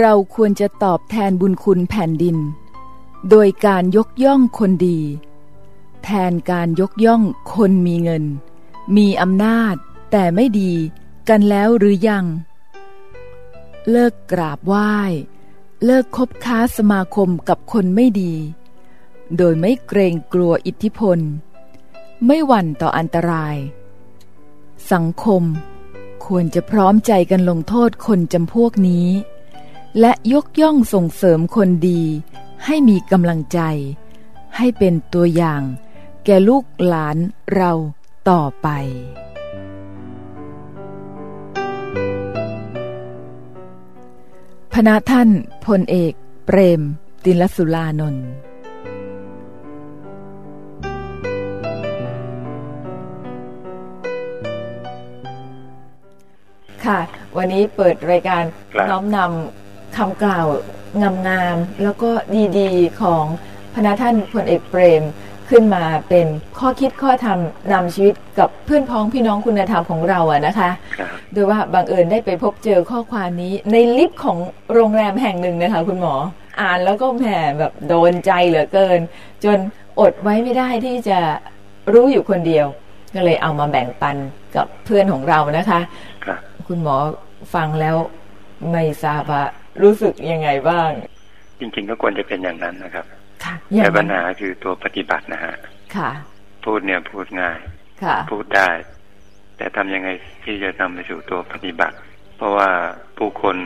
เราควรจะตอบแทนบุญคุณแผ่นดิน โดยการยกย่องคนดี แทนการยกย่องคนมีเงิน มีอำนาจ แต่ไม่ดีกันแล้วหรือยัง เลิกกราบไหว้ เลิกคบค้าสมาคมกับคนไม่ดี โดยไม่เกรงกลัวอิทธิพล ไม่หวั่นต่ออันตราย สังคมควรจะพร้อมใจกันลงโทษคนจำพวกนี้ และยกย่องส่งเสริมคนดี ให้มีกำลังใจ ให้เป็นตัวอย่าง แก่ลูกหลานเราต่อไปพณะท่านพลเอก เปรม ติลสุลานนท์ค่ะ วันนี้เปิดรายการครับน้อมนำ คำกล่าวงามๆแล้วก็ดีๆของพณะท่านพลเอกเปรม ขึ้นมาเป็นข้อคิดข้อธรรมนำชีวิตกับเพื่อนพ้องพี่น้องคุณธรรมของเราอะนะคะครับโดยว่าบังเอิญได้ไปพบเจอข้อความนี้ในลิฟต์ของโรงแรมแห่งหนึ่งนะคะคุณหมอ อ่านแล้วก็แหมแบบโดนใจเหลือเกิน จนอดไว้ไม่ได้ที่จะรู้อยู่คนเดียว ก็เลยเอามาแบ่งปันกับเพื่อนของเรานะคะครับคุณหมอฟังแล้วไม่ทราบว่า รู้สึกยังไงบ้าง จริง ๆ ก็ควรจะเป็นอย่างนั้นนะครับค่ะอย่าแต่งปัญนั้นหาคือตัวปฏิบัตินะฮะค่ะพูดเนี่ยพูดง่ายค่ะพูดได้ แต่ทำยังไงที่จะนำไปสู่ตัวปฏิบัติ เพราะว่าผู้คน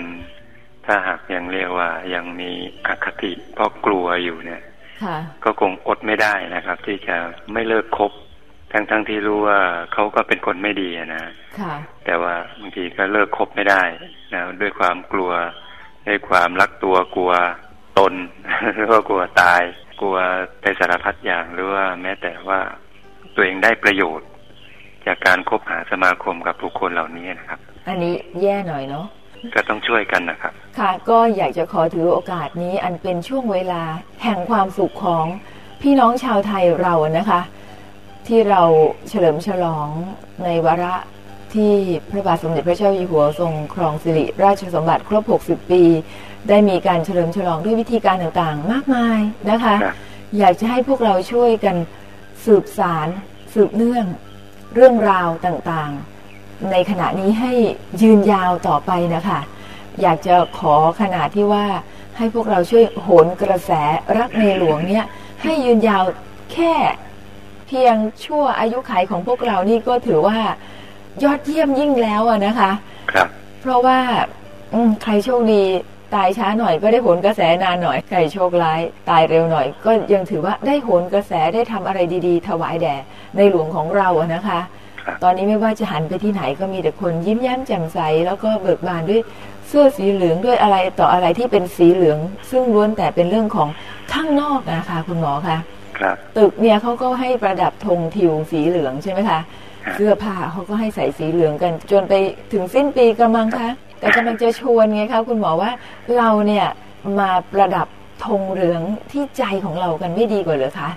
ถ้าหากยังเรียกว่ายังมีอคติเพราะกลัวอยู่เนี่ยค่ะก็คงอดไม่ได้นะครับ ที่จะไม่เลิกคบ ทั้งๆที่รู้ว่าเขาก็เป็นคนไม่ดีอะนะค่ะแต่ว่าบางทีก็เลิกคบไม่ได้นะด้วยความกลัว ด้วยความรักตัวกลัวตนหรือว่ากลัวตาย กลัวไปสารพัดอย่างหรือว่าแม้แต่ว่าตัวเองได้ประโยชน์ จากการคบหาสมาคมกับผู้คนเหล่านี้นะครับ อันนี้แย่หน่อยเนาะก็ต้องช่วยกันนะครับ ค่ะก็อยากจะขอถือโอกาสนี้อันเป็นช่วงเวลาแห่งความสุขของพี่น้องชาวไทยเรานะคะ ที่เราเฉลิมฉลองในวาระ ที่พระบาทสมเด็จพระเจ้าอยู่หัวทรงครองสิริราชสมบัติครบ 60 ปี ได้มีการเฉลิมฉลองด้วยวิธีการต่างๆ มากมายนะคะครับอยากจะให้พวกเราช่วยกันสืบสารสืบเนื่องเรื่องราวต่างๆ ในขณะนี้ให้ยืนยาวต่อไปนะคะ อยากจะขอขนาดที่ว่าให้พวกเราช่วยโหนกระแสรักในหลวงเนี่ยให้ยืนยาวแค่เพียงชั่วอายุขัยของพวกเรานี่ก็ถือว่า ยอดเยี่ยมยิ่งแล้วอะนะคะ ครับ เพราะว่าอืมใครโชคดีตายช้าหน่อยก็ได้โหนกระแสนานหน่อย ใครโชคร้ายตายเร็วหน่อย ก็ยังถือว่าได้โหนกระแสได้ทำอะไรดีๆ ถวายแด่ในหลวงของเราอะนะคะครับตอนนี้ไม่ว่าจะหันไปที่ไหนก็มีแต่คนยิ้มแย้มแจ่มใส แล้วก็เบิกบานด้วยเสื้อสีเหลืองด้วยอะไรต่ออะไรที่เป็นสีเหลือง ซึ่งล้วนแต่เป็นเรื่องของข้างนอกนะคะคุณหมอคะครับตึกเนี่ยเขาก็ให้ประดับธงทิวสีเหลืองใช่ไหมคะครับ เสื้อผ้าเขาก็ให้ใส่สีเหลืองกัน จนไปถึงสิ้นปีกำลังคะแต่กำลังจะชวนไงคะคุณหมอว่าเราเนี่ยมาประดับธงเหลืองที่ใจของเรากันไม่ดีกว่าเหรือคะ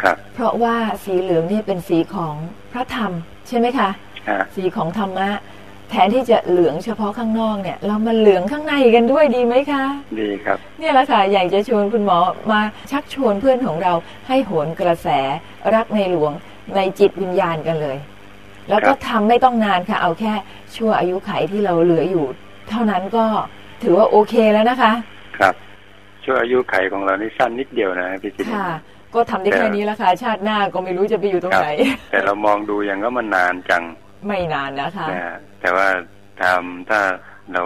ครับ เพราะว่าสีเหลืองเนี่ยเป็นสีของพระธรรม ใช่ไหมคะฮะสีของธรรมะแทนที่จะเหลืองเฉพาะข้างนอกเนี่ย เรามาเหลืองข้างในกันด้วยดีไหมคะ ดีครับ เนี่ยแหละค่ะอยากจะชวนคุณหมอมาชักชวนเพื่อนของเราให้โหนกระแสรักในหลวงในจิตวิญญาณกันเลย แล้วก็ครับทำไม่ต้องนานค่ะ เอาแค่ชั่วอายุไขที่เราเหลืออยู่ เท่านั้นก็ถือว่าโอเคแล้วนะคะ ครับช่วงอายุไขของเรานี่สั้นนิดเดียวนะพี่จินค่ะก็ทำได้แค่นี้ละค่ะชาติหน้าก็ไม่รู้จะไปอยู่ตรงครับไหน แต่เรามองดูอย่างก็มันนานจัง ไม่นานนะคะนะฮะแต่ว่าทำถ้าเรา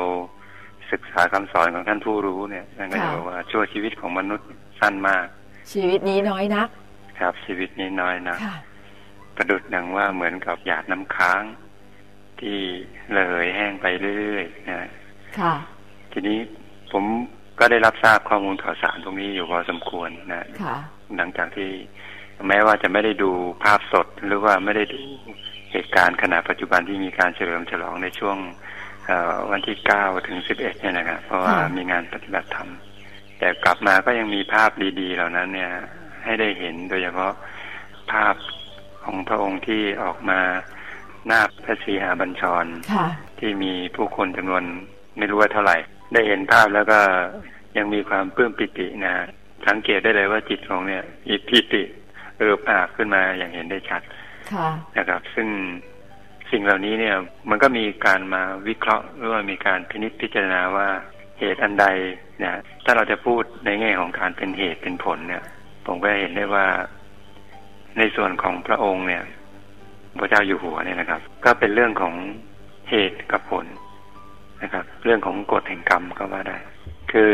ศึกษาคำสอนของท่านผู้รู้เนี่ยท่านก็จะค่ะบอกว่าชั่วชีวิตของมนุษย์สั้นมาก ชีวิตนี้น้อยนัก ครับ ชีวิตนี้น้อยนะค่ะ ประดุดดังว่าเหมือนกับหยาดน้ำค้าง ที่ระเหยแห้งไปเรื่อยๆนะค่ะทีนี้ผมก็ได้รับทราบข้อมูลข่าวสารตรงนี้อยู่พอสมควรนะค่ะหลังจากที่แม้ว่าจะไม่ได้ดูภาพสดหรือว่าไม่ได้ดูเหตุการณ์ขณะปัจจุบันที่มีการเฉลิมฉลองในช่วงเอ่อวันที่เก้าถึงสิบเอ็ดเนี่ยนะครับเพราะว่าค่ะมีงานปฏิบัติธรรม แต่กลับมาก็ยังมีภาพดี ๆ เหล่านั้นเนี่ย ให้ได้เห็นโดยเฉพาะภาพ ของพระองค์ที่ออกมาหน้าพระศรีหาบัญชรค่ะที่มีผู้คนจำนวนไม่รู้ว่าเท่าไหร่ ได้เห็นภาพแล้วก็ยังมีความปลื้มปิตินะสังเกตได้เลยว่าจิตของเนี่ยมีปิติเอิบอาบขึ้นมาอย่างเห็นได้ชัดค่ะนะครับ ซึ่งสิ่งเหล่านี้เนี่ย มันก็มีการมาวิเคราะห์หรือว่ามีการพินิจพิจารณาว่าเหตุอันใดเนี่ยถ้าเราจะพูดในแง่ของการเป็นเหตุเป็นผลเนี่ย ผมก็เห็นได้ว่า ในส่วนของพระองค์เนี่ยพระเจ้าอยู่หัวเนี่ยนะครับ ก็เป็นเรื่องของเหตุกับผลนะครับ เรื่องของกฎแห่งกรรมก็ว่าได้ คือ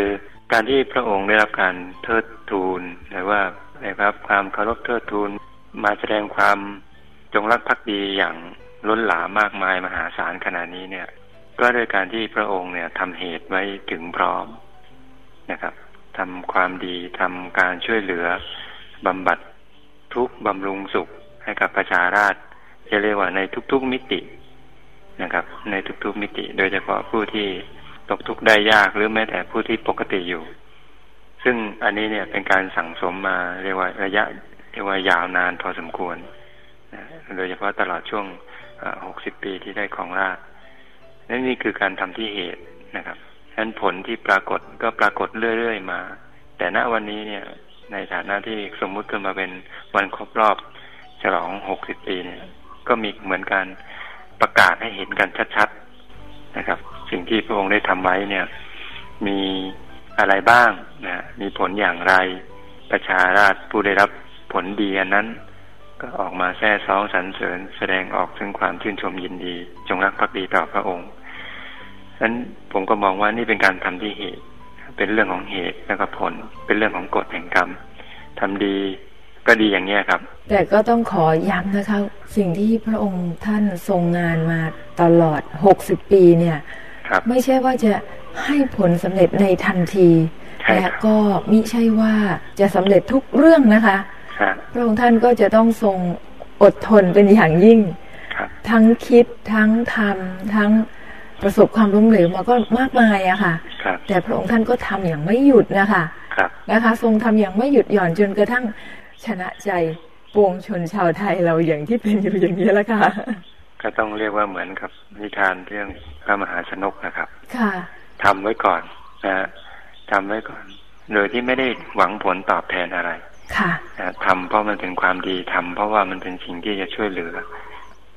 การที่พระองค์ได้รับการเทิดทูนหรือว่าได้รับ ความเคารพเทิดทูนมาแสดงความจงรักภักดีอย่างล้นหลามมากมายมหาศาลขนาดนี้เนี่ย ก็โดยการที่พระองค์เนี่ยทำเหตุไว้ถึงพร้อมนะครับทำความดีทำการช่วยเหลือบำบัด ทุกบำรุงสุขให้กับประชาราชจะเรียกว่าในทุกๆมิตินะครับ ในทุกๆมิติ โดยเฉพาะผู้ที่ตกทุกข์ได้ยากหรือแม้แต่ผู้ที่ปกติอยู่ ซึ่งอันนี้เนี่ยเป็นการสั่งสมมาเรียกว่าระยะเรียกว่ายาวนานพอสมควรนะโดยเฉพาะตลอดช่วงหกสิบปีที่ได้ของราชนั่นนี่คือการทำที่เหตุนะครับฉะนั้นผลที่ปรากฏก็ปรากฏเรื่อยๆมา แต่ณวันนี้เนี่ย ในฐานะที่สมมุติขึ้นมาเป็นวันครบรอบฉลองหกสิบปีเนี่ย ก็มีเหมือนการประกาศให้เห็นกันชัดๆนะครับ สิ่งที่พระองค์ได้ทำไว้เนี่ย มีอะไรบ้างนะมีผลอย่างไร ประชาราชผู้ได้รับผลดีอันนั้น ก็ออกมาแท้ซ้องสรรเสริญ แสดงออกถึงความชื่นชมยินดี จงรักภักดีต่อพระองค์ฉะนั้นผมก็มองว่านี่เป็นการทำที่เหตุ เป็นเรื่องของเหตุแล้วก็ผล เป็นเรื่องของกฎแห่งกรรมทำดีก็ดีอย่างเนี้ยครับ แต่ก็ต้องขอย้ำนะคะ สิ่งที่พระองค์ท่านทรงงานมาตลอดหกสิบปีเนี่ยครับไม่ใช่ว่าจะให้ผลสำเร็จในทันทีใช่และครับก็มิใช่ว่าจะสำเร็จทุกเรื่องนะคะครับพระองค์ท่านก็จะต้องทรงอดทนเป็นอย่างยิ่งครับทั้งคิดทั้งทำทั้ง ประสบความล้มเหลวมาก็มากมายอะค่ะครับแต่พระองค์ท่านก็ทำอย่างไม่หยุดนะคะครับนะคะ ทรงทำอย่างไม่หยุดหย่อนจนกระทั่งชนะใจปวงชนชาวไทยเราอย่างที่เป็นอยู่อย่างนี้แล้วค่ะ ก็ต้องเรียกว่าเหมือนกับนิทานเรื่องพระมหาชนกนะครับ ค่ะทำไว้ก่อนนะฮะทำไว้ก่อน โดยที่ไม่ได้หวังผลตอบแทนอะไร ค่ะนะทำเพราะมันเป็นความดีทำเพราะว่ามันเป็นสิ่งที่จะช่วยเหลือ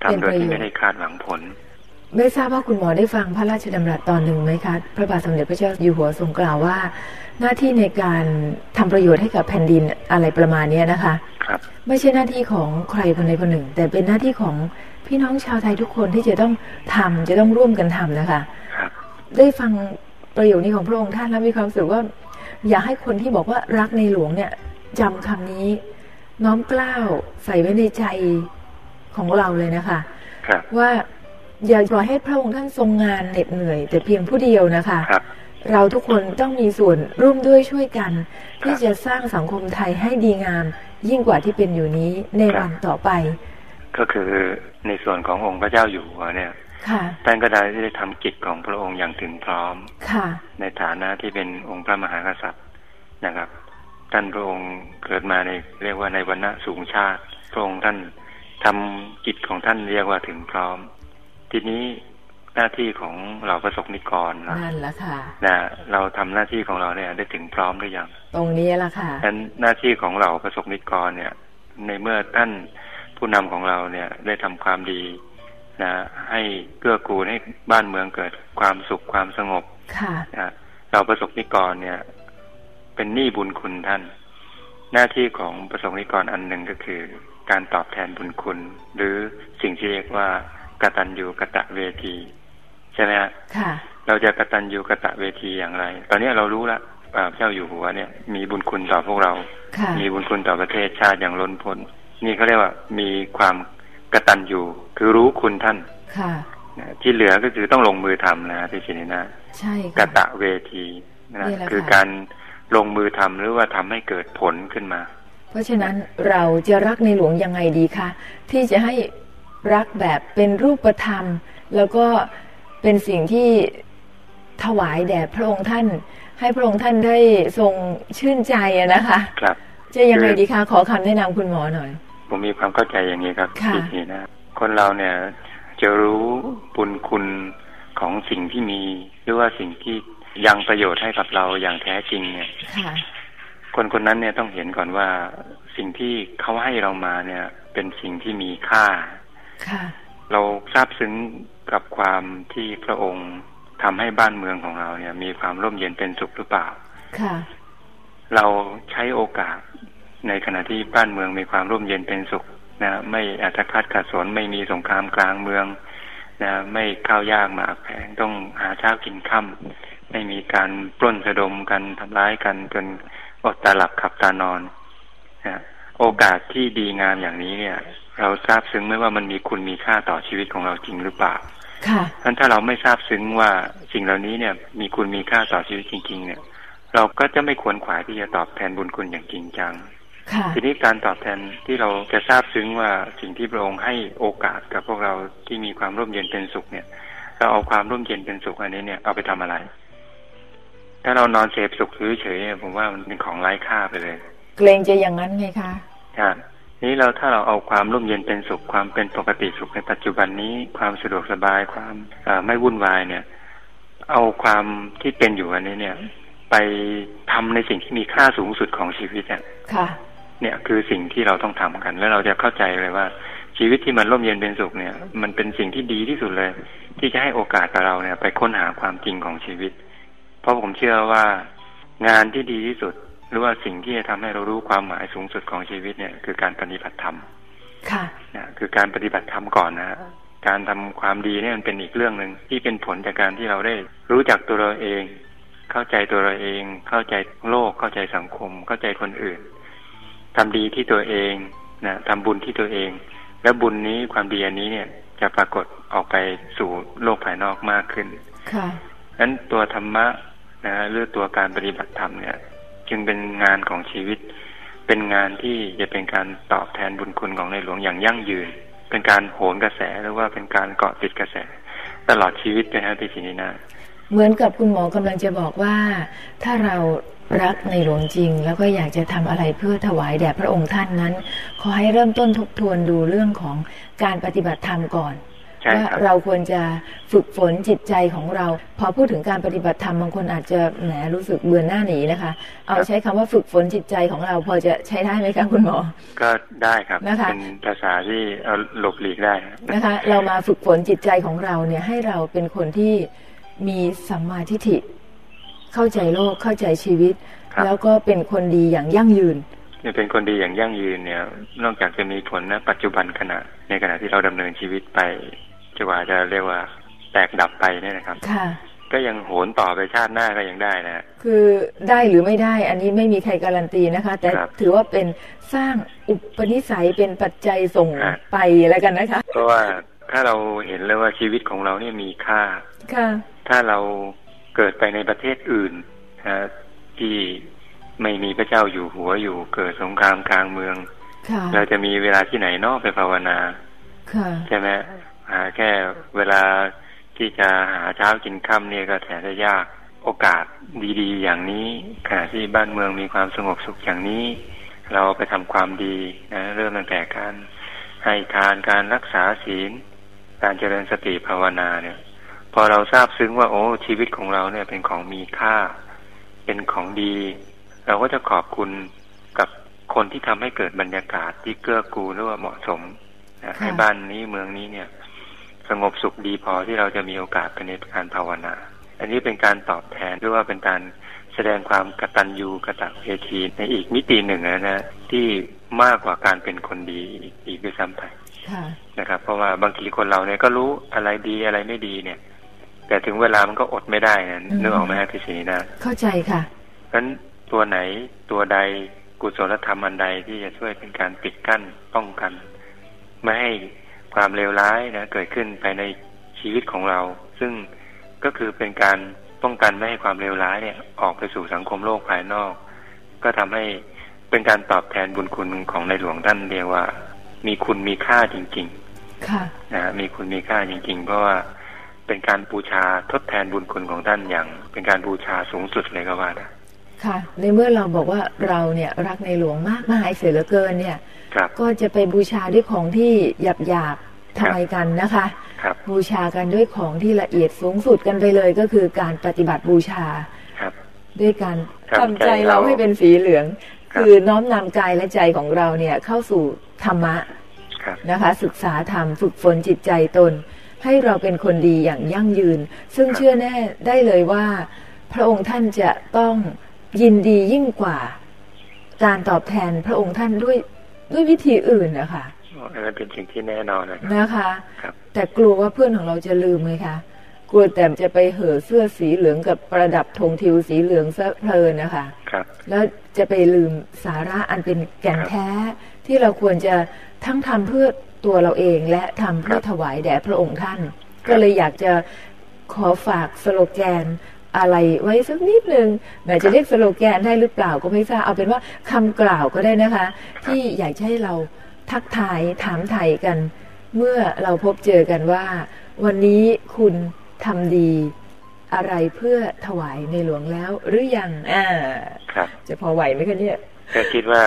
ทำโดยที่ไม่ได้คาดหวังผล ไม่ทราบว่าคุณหมอได้ฟังพระราชดำรัสตอนหนึ่งไหมคะ พระบาทสมเด็จพระเจ้าอยู่หัวทรงกล่าวว่า หน้าที่ในการทำประโยชน์ให้กับแผ่นดินอะไรประมาณเนี้ยนะคะครับไม่ใช่หน้าที่ของใครคนใดคนหนึ่ง แต่เป็นหน้าที่ของพี่น้องชาวไทยทุกคนที่จะต้องทำจะต้องร่วมกันทำนะคะครับได้ฟังประโยคนี้ของพระองค์ท่านแล้วมีความรู้สึกว่า อยากให้คนที่บอกว่ารักในหลวงเนี่ยจำคำนี้ น้อมเกล้าวใส่ไว้ในใจของเราเลยนะคะ ครับว่า อย่าปล่อยให้พระองค์ท่านทรงงานเหน็ดเหนื่อย แต่เพียงผู้เดียวนะคะครับเราทุกคนต้องมีส่วนร่วมด้วยช่วยกันครับที่จะสร้างสังคมไทยให้ดีงาม ยิ่งกว่าที่เป็นอยู่นี้ในครับวันต่อไป ก็คือในส่วนขององค์พระเจ้าอยู่หัวเนี่ยค่ะท่านก็ได้ได้ทำกิจของพระองค์อย่างถึงพร้อมค่ะ ในฐานะที่เป็นองค์พระมหากษัตริย์นะครับ ท่านพระองค์เกิดมาในเรียกว่าในวรรณะสูงชาติ พระองค์ท่านทำกิจของท่านเรียกว่าถึงพร้อม ทีนี้หน้าที่ของเราประสบนิกรนะนั่นละค่ะนะเราทำหน้าที่ของเราเนี่ย ได้ถึงพร้อมหรือยัง ตรงนี้ละค่ะฉะนั้นหน้าที่ของเราประสบนิกรเนี่ย ในเมื่อท่านผู้นำของเราเนี่ย ได้ทำความดีนะให้เกื้อกูลให้บ้านเมืองเกิดความสุขความสงบ ค่ะนะเราประสบนิกรเนี่ย เป็นหนี้บุญคุณท่าน หน้าที่ของประสบนิกรอันหนึ่งก็คือ การตอบแทนบุญคุณ หรือสิ่งที่เรียกว่า กตัญญูกะตะเวที ใช่ไหมฮะค่ะเราจะกตัญญูกะตะเวทีอย่างไร ตอนนี้เรารู้แล้วว่าพระเจ้าอยู่หัวเนี่ย มีบุญคุณต่อพวกเราค่ะมีบุญคุณต่อประเทศชาติอย่างล้นพ้น นี่เขาเรียกว่ามีความกตัญญูคือรู้คุณท่านค่ะนะที่เหลือก็คือต้องลงมือทำนะฮะพี่ชินินะใช่กค่ะตะเวทีนะนี่แหละค่ะคือการลงมือทำหรือว่าทำให้เกิดผลขึ้นมา เพราะฉะนั้นเราจะรักในหลวงยังไงดีคะที่จะให้ รักแบบเป็นรูปธรรม แล้วก็เป็นสิ่งที่ถวายแด่พระองค์ท่าน ให้พระองค์ท่านได้ทรงชื่นใจอะนะคะครับจะยังไงดีคะขอคำแนะนำคุณหมอหน่อย ผมมีความเข้าใจอย่างนี้ครับค่ะพี่ชินินะ คนเราเนี่ยจะรู้บุญคุณของสิ่งที่มี หรือว่าสิ่งที่ยังประโยชน์ให้กับเราอย่างแท้จริงเนี่ยค่ะคนคนนั้นเนี่ยต้องเห็นก่อนว่าสิ่งที่เขาให้เรามาเนี่ย เป็นสิ่งที่มีค่าค่ะ เราซาบซึ้งกับความที่พระองค์ทำให้บ้านเมืองของเราเนี่ย มีความร่มเย็นเป็นสุขหรือเปล่าค่ะ เราใช้โอกาสในขณะที่บ้านเมืองมีความร่มเย็นเป็นสุขนะไม่อัตคัดขัดสนไม่มีสงครามกลางเมืองนะไม่ข้าวยากหมากแพงต้องหาเช้ากินค่ำไม่มีการปล้นสะดมกันทำร้ายกันจนอดตาหลับขับตานอนนะโอกาสที่ดีงามอย่างนี้เนี่ย เราทราบซึ้งไหมว่ามันมีคุณมีค่าต่อชีวิตของเราจริงหรือเปล่าค่ะท่านถ้าเราไม่ทราบซึ้งว่าสิ่งเหล่านี้เนี่ย มีคุณมีค่าต่อชีวิตจริง ๆ เนี่ย เราก็จะไม่ควรขวายที่จะตอบแทนบุญคุณอย่างจริงจังค่ะทีนี้การตอบแทนที่เราจะทราบซึ้งว่าสิ่งที่พระองค์ให้โอกาสกับพวกเราที่มีความร่มเย็นเป็นสุขเนี่ย เราเอาความร่มเย็นเป็นสุขอันนี้เนี่ยเอาไปทำอะไร ถ้าเรานอนเสพสุขเฉยๆเนี่ยผมว่ามันเป็นของไร้ค่าไปเลย เกรงจะอย่างนั้นไงคะครั บนี้เราถ้าเราเอาความร่มเย็นเป็นสุขความเป็นปกติสุขในปัจจุบันนี้ความสะดวกสบายความเอ่อไม่วุ่นวายเนี่ย เอาความที่เป็นอยู่อันนี้เนี่ย ไปทำในสิ่งที่มีค่าสูงสุดของชีวิตเนี่ยค่ะเนี่ยคือสิ่งที่เราต้องทำกัน แล้วเราจะเข้าใจเลยว่า ชีวิตที่มันร่มเย็นเป็นสุขเนี่ย มันเป็นสิ่งที่ดีที่สุดเลย ที่จะให้โอกาสกับเราเนี่ย ไปค้นหาความจริงของชีวิต เพราะผมเชื่อว่างานที่ดีที่สุด หรือว่าสิ่งที่จะทำให้เรารู้ความหมายสูงสุดของชีวิตเนี่ยคือการปฏิบัติธรรมค่ะนะคือการปฏิบัติธรรมก่อนนะฮะการทำความดีเนี่ยมันเป็นอีกเรื่องหนึ่งที่เป็นผลจากการที่เราได้รู้จักตัวเราเอง เข้าใจตัวเราเอง เข้าใจโลก เข้าใจสังคม เข้าใจคนอื่นทำดีที่ตัวเองนะทำบุญที่ตัวเอง แล้วบุญนี้ความดีอันนี้เนี่ยจะปรากฏออกไปสู่โลกภายนอกมากขึ้น ค่ะนั้นตัวธรรมะนะหรือตัวการปฏิบัติธรรมเนี่ย จึงเป็นงานของชีวิต เป็นงานที่จะเป็นการตอบแทนบุญคุณของในหลวงอย่างยั่งยืน เป็นการโหนกระแสหรือว่าเป็นการเกาะติดกระแส ตลอดชีวิตนะฮะพี่ชินีนาเหมือนกับคุณหมอกำลังจะบอกว่า ถ้าเรารักในหลวงจริง แล้วก็อยากจะทำอะไรเพื่อถวายแด่พระองค์ท่านนั้น ขอให้เริ่มต้นทบทวนดูเรื่องของการปฏิบัติธรรมก่อน ว่าครับเราควรจะฝึกฝนจิตใจของเรา พอพูดถึงการปฏิบัติธรรมบางคนอาจจะแหมรู้สึกเบื่อหน้าหนีนะคะ เอาใช้คำว่าฝึกฝนจิตใจของเรา พอจะใช้ได้ไหมคะคุณหมอ ก็ได้ครับนะคะเป็นภาษาที่เอาหลบหลีกได้ครับนะคะ เรามาฝึกฝนจิตใจของเราเนี่ยให้เราเป็นคนที่มีสัมมาทิฏฐิเข้าใจโลกเข้าใจชีวิตครับแล้วก็เป็นคนดีอย่างยั่งยืนเนี่ยเป็นคนดีอย่างยั่งยืนเนี่ย นอกจากจะมีผลนะปัจจุบันขณะในขณะที่เราดำเนินชีวิตไป จะว่าจะเรียกว่าแตกดับไปเนี่ยนะครับ ค่ะ ก็ยังโหนต่อไปชาติหน้าก็ยังได้นะ คือได้หรือไม่ได้ อันนี้ไม่มีใครการันตีนะคะ แต่ครับถือว่าเป็นสร้างอุปนิสัยเป็นปัจจัยส่งครับไปแล้วกันนะคะ เพราะว่าถ้าเราเห็นเลยว่าชีวิตของเราเนี่ยมีค่า ค่ะ ถ้าเราเกิดไปในประเทศอื่นนะที่ไม่มีพระเจ้าอยู่หัวอยู่ เกิดสงครามกลางเมืองค่ะเราจะมีเวลาที่ไหนเนอกไปภาวนาค่ะใช่ไหมหา แค่เวลาที่จะหาเช้ากินค่ำเนี่ยก็แสนจะยากโอกาสดีๆ อย่างนี้ขณะที่บ้านเมืองมีความสงบสุขอย่างนี้ เราไปทำความดีนะเริ่มตั้งแต่การให้ทานการรักษาศีล การเจริญสติภาวนาเนี่ย พอเราทราบซึ้งว่าโอ้ชีวิตของเราเนี่ยเป็นของมีค่า เป็นของดี เราก็จะขอบคุณกับคนที่ทำให้เกิดบรรยากาศที่เกื้อกูลหรือว่าเหมาะสมนะให้บ้านนี้เมืองนี้เนี่ย สงบสุขดีพอที่เราจะมีโอกาสไปในการภาวนา อันนี้เป็นการตอบแทนหรือว่าเป็นการแสดงความกตัญญูกตเวทีในอีกมิติหนึ่งนะนะที่มากกว่าการเป็นคนดีอีกด้วยซ้ำไปค่ะนะครับ เพราะว่าบางทีคนเราเนี่ยก็รู้อะไรดีอะไรไม่ดีเนี่ย แต่ถึงเวลามันก็อดไม่ได้นะอืมนึกออกไหมฮะพี่ศรีนะเข้าใจค่ะเพราะฉะนั้นตัวไหนตัวใดกุศลธรรมอันใดที่จะช่วยเป็นการปิดกั้นป้องกัน ไม่ให้ ความเลวร้ายนะเกิดขึ้นภายในชีวิตของเรา ซึ่งก็คือเป็นการป้องกันไม่ให้ความเลวร้ายเนี่ย ออกไปสู่สังคมโลกภายนอก ก็ทำให้เป็นการตอบแทนบุญคุณของในหลวงท่านเรียกว่า มีคุณมีค่าจริงค่ะๆนะมีคุณมีค่าจริง ๆ เพราะว่าเป็นการบูชาทดแทนบุญคุณของท่านอย่าง เป็นการบูชาสูงสุดเลยก็ว่าได้ ค่ะ ในเมื่อเราบอกว่าเราเนี่ยรักในหลวงมากมายเสียเหลือเกินเนี่ยครับก็จะไปบูชาด้วยของที่หยาบหยาบทำไมกันนะคะครับบูชากันด้วยของที่ละเอียดสูงสุดกันไปเลยก็คือการปฏิบัติบูชาครับด้วยการครับทำใจใจเราเราให้เป็นสีเหลืองครับคือน้อมนำกายและใจของเราเนี่ยเข้าสู่ธรรมะครับนะคะ ศึกษาธรรมฝึกฝนจิตใจตน ให้เราเป็นคนดีอย่างยั่งยืน ซึ่งครับเชื่อแน่ได้เลยว่า พระองค์ท่านจะต้อง ยินดียิ่งกว่า การตอบแทนพระองค์ท่านด้วยด้วยวิธีอื่นนะคะอันนั้นเป็นสิ่งที่แน่นอนนะครับนะคะครับแต่กลัวว่าเพื่อนของเราจะลืมไงคะกลัวแต่จะไปเห่อเสื้อสีเหลืองกับประดับธงทิวสีเหลืองซะเพลินนะคะครับ แล้วจะไปลืมสาระอันเป็นแก่นแท้ ที่เราควรจะทั้งทำเพื่อตัวเราเองและทำเพื่อถวายแด่พระองค์ท่าน ก็เลยอยากจะขอฝากสโลแกน อะไรไว้สักนิดหนึ่งแหมจะเรียกสโลแกนได้หรือเปล่าก็ไม่ทราบเอาเป็นว่าคำกล่าวก็ได้นะคะ ที่อยากจะให้เราทักทายถามไทยกัน เมื่อเราพบเจอกันว่า วันนี้คุณทำดีอะไรเพื่อถวายในหลวงแล้วหรือยังอ่าครับ จะพอไหวไหมคะเนี่ยก็คิดว่า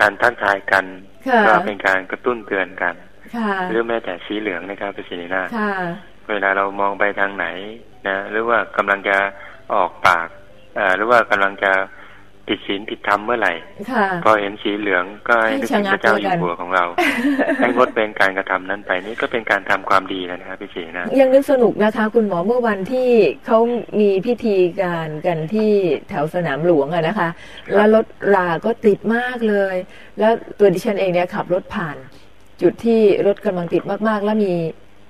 การทักทายกันค่ะก็เป็นการกระตุ้นเตือนกันค่ะหรือแม้แต่สีเหลืองนะครับเป็นสีหน้าค่ะเวลาเรามองไปทางไหน นะหรือว่ากำลังจะออกปากเอ่อหรือว่ากำลังจะผิดศีลผิดธรรมเมื่อไหร่ค่ะพอเห็นสีเหลืองก็ให้ให้นึกชะถึงงัพกระเจ้าอแล้ยู่วกันหัวของเรา ให้งดเป็นการกระทำนั้นไปนี่ก็เป็นการทำความดีแล้วนะครับพี่สีนะยังนึกสนุกนะคะ คุณหมอเมื่อวันที่เขามีพิธีการกันที่แถวสนามหลวงอะนะคะ แล้วรถราก็ติดมากเลย แล้วตัวดิฉันเองเนี่ยขับรถผ่าน จุดที่รถกำลังติดมากๆ แล้วมี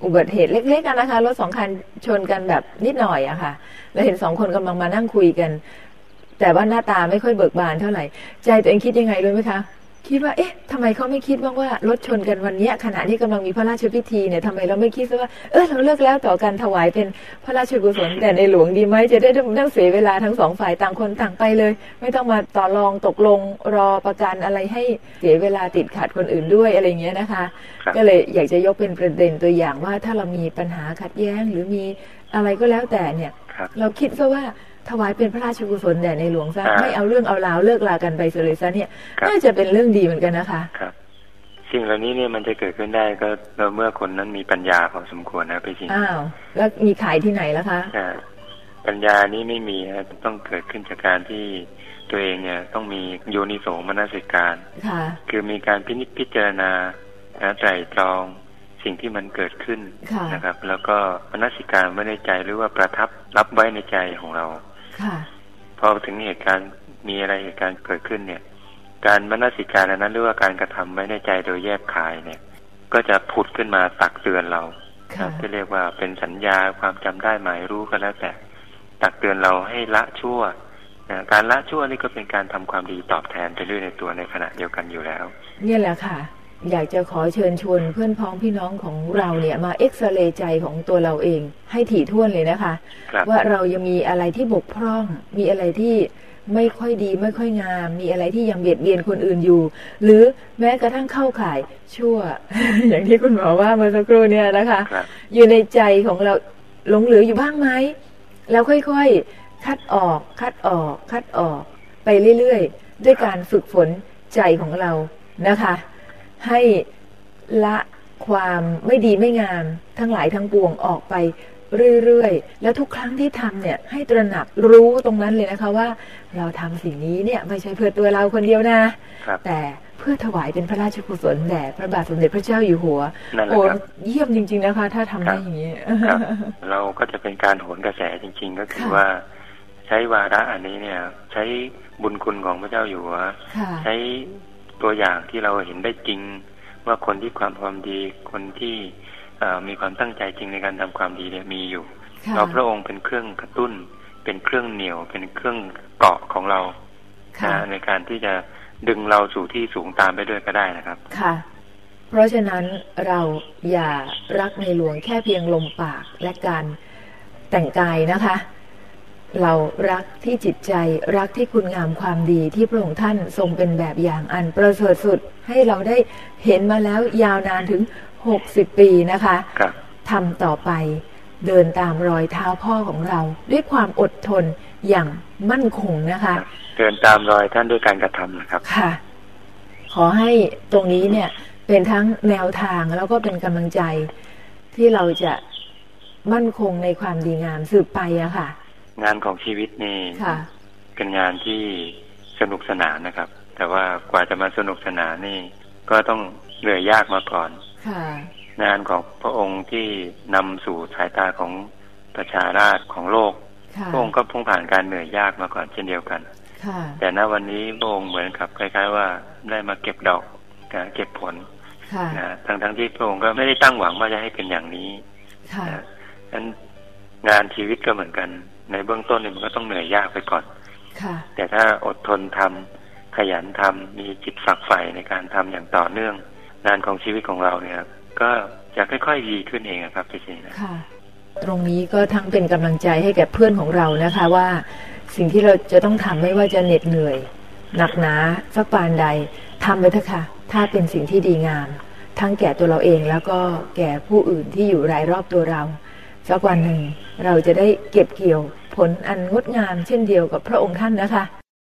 อุบัติเหตุเล็กๆกันนะคะรถสองคันชนกันแบบนิดหน่อยอะค่ะ แล้วเห็นสองคนกำลังมานั่งคุยกัน แต่ว่าหน้าตาไม่ค่อยเบิกบานเท่าไหร่ ใจตัวเองคิดยังไงรู้ไหมคะ คิดว่า เอ๊ะทำไมเขาไม่คิดบ้างว่ารถชนกันวันเนี้ยขณะที่กำลังมีพระราชพิธีเนี่ยทำไมเราไม่คิดซะว่า เออเราเลิกแล้วต่อการถวายเป็นพระราชกุศลแต่ในหลวงดีไหมจะได้ไม่ต้องเสียเวลาทั้งสองฝ่ายต่างคนต่างไปเลย ไม่ต้องมาต่อรองตกลงรอประกันอะไรให้เสียเวลาติดขัดคนอื่นด้วยอะไรอย่างเงี้ยนะคะครับก็เลยอยากจะยกเป็นประเด็นตัวอย่างว่าถ้าเรามีปัญหาขัดแย้งหรือมีอะไรก็แล้วแต่เนี่ยครับเราคิดซะว่า ถวายเป็นพระราชกุศลแด่ในหลวงซะอ่าไม่เอาเรื่องเอาราวเลิกลากันไปเลยซะเนี่ยครับน่าจะเป็นเรื่องดีเหมือนกันนะคะครับสิ่งเหล่านี้เนี่ยมันจะเกิดขึ้นได้ก็เมื่อคนนั้นมีปัญญาพอสมควรนะพี่สีอ้าวแล้วมีขายที่ไหนล่ะคะอ่าปัญญานี้ไม่มีนะต้องเกิดขึ้นจากการที่ตัวเองเนี่ยต้องมีโยนิโสมนสิการค่ะคือมีการพินิจพิจารณานะไตรตรองสิ่งที่มันเกิดขึ้นค่ะนะครับ แล้วก็มนสิการไว้ในใจหรือว่าประทับรับไว้ในใจของเราค่ะ พอถึงเหตุการณ์มีอะไรเหตุการณ์เกิดขึ้นเนี่ย การมนสิการอันนั้นหรือว่าการกระทำไว้ในใจโดยแยบคายเนี่ย ก็จะผุดขึ้นมาตักเตือนเราค่ะที่เรียกว่าเป็นสัญญาความจำได้หมายรู้ก็แล้วแต่ตักเตือนเราให้ละชั่วนะการละชั่วนี่ก็เป็นการทำความดีตอบแทนไปเรื่อยในตัวในขณะเดียวกันอยู่แล้ว เนี่ยแหละค่ะ อยากจะขอเชิญชวนเพื่อนพ้องพี่น้องของเราเนี่ยมาเอ็กซเรย์ใจของตัวเราเอง ให้ถี่ถ้วนเลยนะคะครับว่าเรายังมีอะไรที่บกพร่อง มีอะไรที่ไม่ค่อยดีไม่ค่อยงาม มีอะไรที่ยังเบียดเบียนคนอื่นอยู่ หรือแม้กระทั่งเข้าข่ายชั่ว อย่างที่คุณหมอว่าเมื่อสักครู่เนี่ยนะคะครับอยู่ในใจของเราหลงเหลืออยู่บ้างไหมแล้วค่อยๆ คัดออก คัดออก คัดออก ไปเรื่อยๆ ด้วยการฝึกฝนใจของเรานะคะ ให้ละความไม่ดีไม่งาม ทั้งหลายทั้งปวงออกไปเรื่อยๆ แล้วทุกครั้งที่ทำเนี่ยให้ตระหนักรู้ตรงนั้นเลยนะคะว่า เราทำสิ่งนี้เนี่ยไม่ใช่เพื่อตัวเราคนเดียวนะครับแต่เพื่อถวายเป็นพระราชกุศลแด่พระบาทสมเด็จพระเจ้าอยู่หัวนั่นแหละโอ้ครับเยี่ยมจริง ๆนะคะ ถ้าทำได้อย่างนี้ครับเราก็จะเป็นการโหนกระแสจริง ๆ ก็คือค่ะว่า ใช้วาระอันนี้เนี่ย ใช้บุญคุณของพระเจ้าอยู่หัวค่ะใช้ ตัวอย่างที่เราเห็นได้จริง ว่าคนที่ความความดี คนที่เอ่อมีความตั้งใจจริงในการทำความดีเนี่ยมีอยู่ค่ะเราพระองค์เป็นเครื่องกระตุ้น เป็นเครื่องเหนี่ยว เป็นเครื่องเกาะของเราค่ะนะในการที่จะดึงเราสู่ที่สูงตามไปด้วยก็ได้นะครับ ค่ะ เพราะฉะนั้นเราอย่ารักในหลวงแค่เพียงลมปากและการแต่งกายนะคะ เรารักที่จิตใจรักที่คุณงามความดีที่พระองค์ท่านทรงเป็นแบบอย่างอันประเสริฐสุดให้เราได้เห็นมาแล้วยาวนานถึง 60 ปีนะคะครับทำต่อไปเดินตามรอยเท้าพ่อของเรา ด้วยความอดทนอย่างมั่นคงนะคะ เดินตามรอยท่านด้วยการกระทำนะครับค่ะ ขอให้ตรงนี้เนี่ยเป็นทั้งแนวทางแล้วก็เป็นกำลังใจที่เราจะมั่นคงในความดีงามสืบไปอะค่ะ งานของชีวิตนี่ค่ะเป็นงานที่สนุกสนานนะครับ แต่ว่ากว่าจะมาสนุกสนานนี่ ก็ต้องเหนื่อยยากมาก่อนค่ะงานของพระองค์ที่นำสู่สายตาของประชาราษฎร์ของโลกค่ะพระองค์ก็พุ่งผ่านการเหนื่อยยากมาก่อนเช่นเดียวกันค่ะแต่ณวันนี้พระองค์เหมือนกับคล้าย ๆ ว่าได้มาเก็บดอกนะเก็บผลค่ะนะทั้งทั้งๆที่พระองค์ก็ไม่ได้ตั้งหวังว่าจะให้เป็นอย่างนี้ค่ะนะนั้น งานชีวิตก็เหมือนกัน ในเบื้องต้นเนี่ยมันก็ต้องเหนื่อยยากไปก่อนค่ะแต่ถ้าอดทนทำขยันทำมีจิตฝักใฝ่ในการทำอย่างต่อเนื่อง งานของชีวิตของเราเนี่ยก็จะค่อยๆดีขึ้นเองอะครับพี่ซีนะค่ะตรงนี้ก็ทั้งเป็นกำลังใจให้แก่เพื่อนของเรานะคะว่าสิ่งที่เราจะต้องทำไม่ว่าจะเหน็ดเหนื่อย หนักหนาสักปานใดทำไปเถอะค่ะ ถ้าเป็นสิ่งที่ดีงาม ทั้งแก่ตัวเราเองแล้วก็แก่ผู้อื่นที่อยู่รายรอบตัวเรา สักวันหนึ่งเราจะได้เก็บเกี่ยวผลอันงดงามเช่นเดียวกับพระองค์ท่านนะคะ